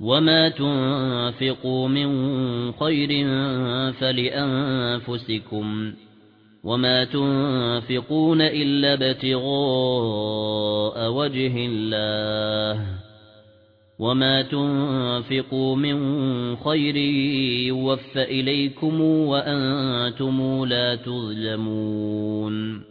وَمَا تُنفِقُوا مِن خَيْرٍ فَلِأَنفُسِكُمْ وَمَا تُنفِقُونَ إِلَّا ابْتِغَاءَ وَجْهِ اللَّهِ وَمَا تُنفِقُوا مِن خَيْرٍ يُوَفَّ إِلَيْكُمْ وَأَنتُمْ لَا تُظْلَمُونَ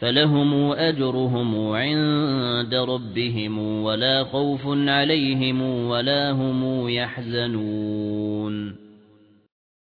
فَلَهُمْ أَجْرُهُمْ عِندَ رَبِّهِمْ وَلَا خَوْفٌ عَلَيْهِمْ وَلَا هُمْ يَحْزَنُونَ